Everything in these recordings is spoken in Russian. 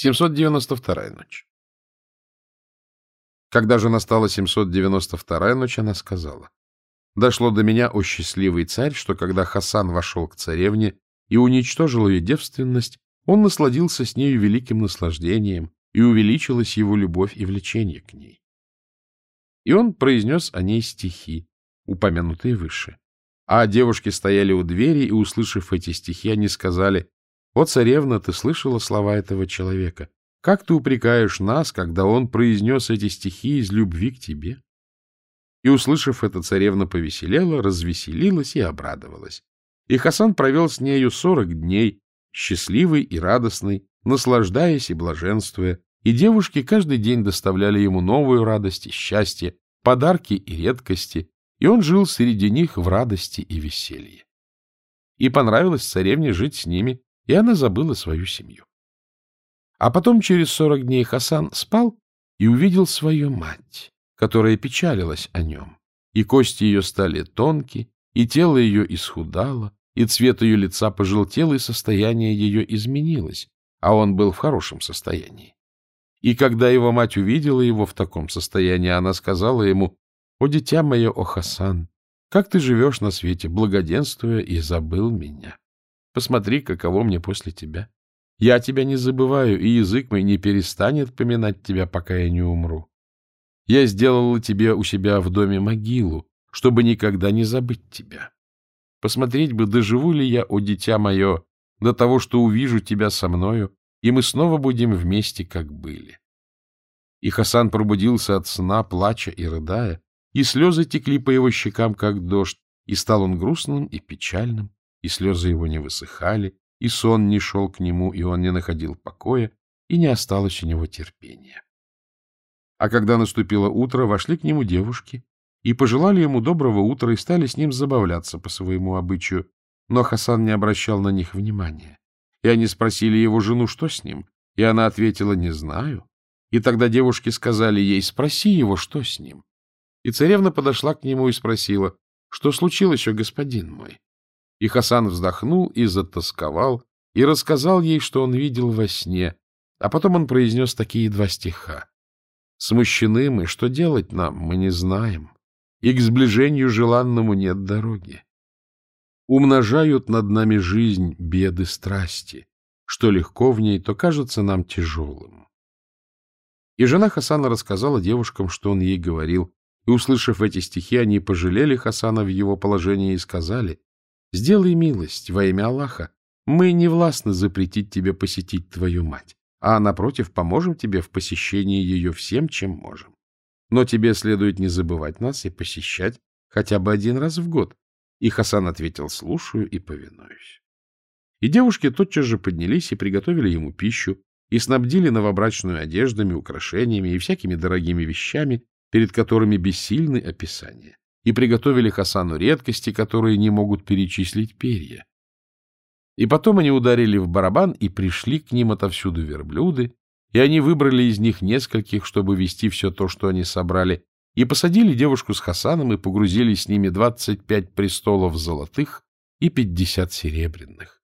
792 ночь. Когда же настала 792 ночь, она сказала, «Дошло до меня, о счастливый царь, что когда Хасан вошел к царевне и уничтожил ее девственность, он насладился с нею великим наслаждением, и увеличилась его любовь и влечение к ней. И он произнес о ней стихи, упомянутые выше. А девушки стояли у двери, и, услышав эти стихи, они сказали, «О, царевна, ты слышала слова этого человека? Как ты упрекаешь нас, когда он произнес эти стихи из любви к тебе?» И, услышав это, царевна повеселела, развеселилась и обрадовалась. И Хасан провел с нею сорок дней, счастливый и радостный, наслаждаясь и блаженствуя, и девушки каждый день доставляли ему новую радость и счастье, подарки и редкости, и он жил среди них в радости и веселье. И понравилось царевне жить с ними, и она забыла свою семью. А потом через сорок дней Хасан спал и увидел свою мать, которая печалилась о нем, и кости ее стали тонкие, и тело ее исхудало, и цвет ее лица пожелтел, и состояние ее изменилось, а он был в хорошем состоянии. И когда его мать увидела его в таком состоянии, она сказала ему, «О, дитя мое, о Хасан, как ты живешь на свете, благоденствуя, и забыл меня? Посмотри, каково мне после тебя. Я тебя не забываю, и язык мой не перестанет поминать тебя, пока я не умру. Я сделала тебе у себя в доме могилу, чтобы никогда не забыть тебя. Посмотреть бы, доживу ли я, о дитя мое, до того, что увижу тебя со мною, и мы снова будем вместе, как были. И Хасан пробудился от сна, плача и рыдая, и слезы текли по его щекам, как дождь, и стал он грустным и печальным, и слезы его не высыхали, и сон не шел к нему, и он не находил покоя, и не осталось у него терпения. А когда наступило утро, вошли к нему девушки и пожелали ему доброго утра и стали с ним забавляться по своему обычаю, но Хасан не обращал на них внимания. И они спросили его жену, что с ним, и она ответила «не знаю». И тогда девушки сказали ей «спроси его, что с ним». И царевна подошла к нему и спросила «что случилось, о господин мой?» И Хасан вздохнул и затасковал, и рассказал ей, что он видел во сне, а потом он произнес такие два стиха. «Смущены мы, что делать нам, мы не знаем, и к сближению желанному нет дороги умножают над нами жизнь беды страсти. Что легко в ней, то кажется нам тяжелым. И жена Хасана рассказала девушкам, что он ей говорил, и, услышав эти стихи, они пожалели Хасана в его положении и сказали, «Сделай милость во имя Аллаха, мы не властны запретить тебе посетить твою мать, а, напротив, поможем тебе в посещении ее всем, чем можем. Но тебе следует не забывать нас и посещать хотя бы один раз в год, и Хасан ответил «слушаю и повинуюсь». И девушки тотчас же поднялись и приготовили ему пищу, и снабдили новобрачную одеждами, украшениями и всякими дорогими вещами, перед которыми бессильны описания, и приготовили Хасану редкости, которые не могут перечислить перья. И потом они ударили в барабан, и пришли к ним отовсюду верблюды, и они выбрали из них нескольких, чтобы вести все то, что они собрали, и посадили девушку с Хасаном и погрузили с ними двадцать пять престолов золотых и пятьдесят серебряных.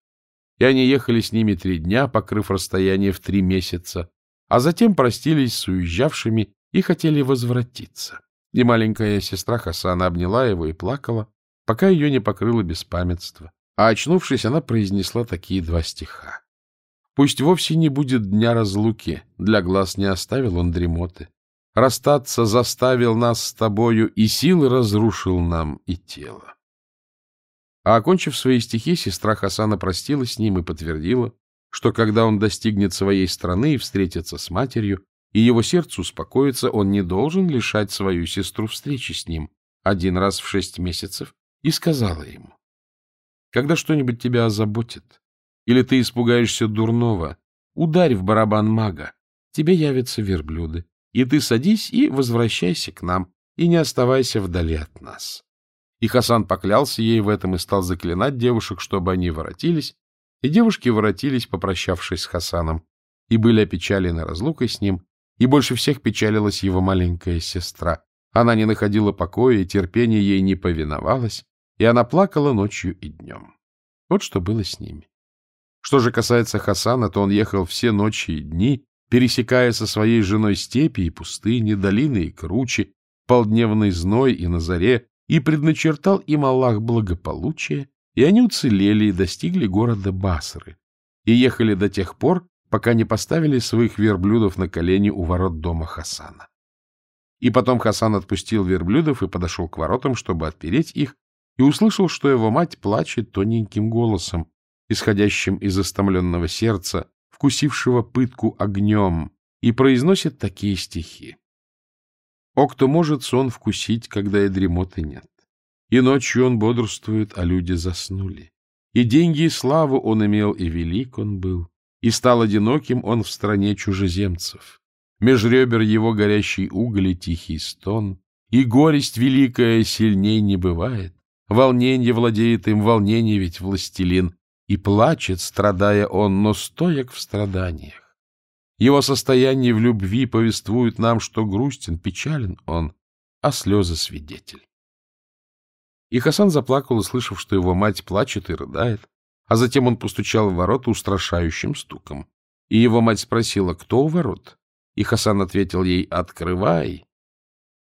И они ехали с ними три дня, покрыв расстояние в три месяца, а затем простились с уезжавшими и хотели возвратиться. И маленькая сестра Хасана обняла его и плакала, пока ее не покрыло беспамятство. А очнувшись, она произнесла такие два стиха. «Пусть вовсе не будет дня разлуки, для глаз не оставил он дремоты. Расстаться заставил нас с тобою, и силы разрушил нам и тело. А окончив свои стихи, сестра Хасана простилась с ним и подтвердила, что когда он достигнет своей страны и встретится с матерью, и его сердце успокоится, он не должен лишать свою сестру встречи с ним один раз в шесть месяцев, и сказала ему, «Когда что-нибудь тебя озаботит, или ты испугаешься дурного, ударь в барабан мага, тебе явятся верблюды, и ты садись и возвращайся к нам, и не оставайся вдали от нас. И Хасан поклялся ей в этом и стал заклинать девушек, чтобы они воротились, и девушки воротились, попрощавшись с Хасаном, и были опечалены разлукой с ним, и больше всех печалилась его маленькая сестра. Она не находила покоя, и терпение ей не повиновалось, и она плакала ночью и днем. Вот что было с ними. Что же касается Хасана, то он ехал все ночи и дни, пересекая со своей женой степи и пустыни, долины и кручи, полдневный зной и на заре, и предначертал им Аллах благополучие, и они уцелели и достигли города Басры, и ехали до тех пор, пока не поставили своих верблюдов на колени у ворот дома Хасана. И потом Хасан отпустил верблюдов и подошел к воротам, чтобы отпереть их, и услышал, что его мать плачет тоненьким голосом, исходящим из истомленного сердца, вкусившего пытку огнем, и произносит такие стихи. «О, кто может сон вкусить, когда и дремоты нет? И ночью он бодрствует, а люди заснули. И деньги и славу он имел, и велик он был, и стал одиноким он в стране чужеземцев. Меж ребер его горящий уголь и тихий стон, и горесть великая сильней не бывает. Волнение владеет им, волнение ведь властелин, и плачет, страдая он, но стояк в страданиях. Его состояние в любви повествует нам, что грустен, печален он, а слезы свидетель. И Хасан заплакал, услышав, что его мать плачет и рыдает, а затем он постучал в ворота устрашающим стуком. И его мать спросила, кто у ворот? И Хасан ответил ей, «Открывай!»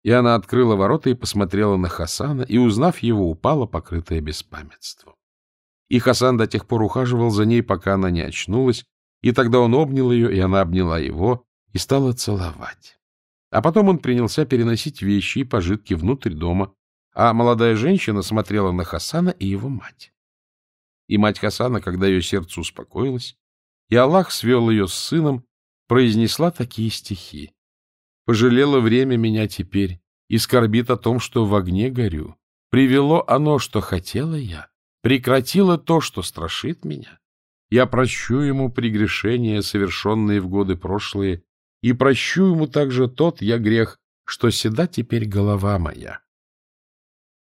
И она открыла ворота и посмотрела на Хасана, и, узнав его, упала, покрытая беспамятством. И Хасан до тех пор ухаживал за ней, пока она не очнулась, и тогда он обнял ее, и она обняла его, и стала целовать. А потом он принялся переносить вещи и пожитки внутрь дома, а молодая женщина смотрела на Хасана и его мать. И мать Хасана, когда ее сердце успокоилось, и Аллах свел ее с сыном, произнесла такие стихи. «Пожалело время меня теперь и скорбит о том, что в огне горю. Привело оно, что хотела я, прекратило то, что страшит меня. Я прощу ему прегрешения, совершенные в годы прошлые, и прощу ему также тот я грех, что седа теперь голова моя.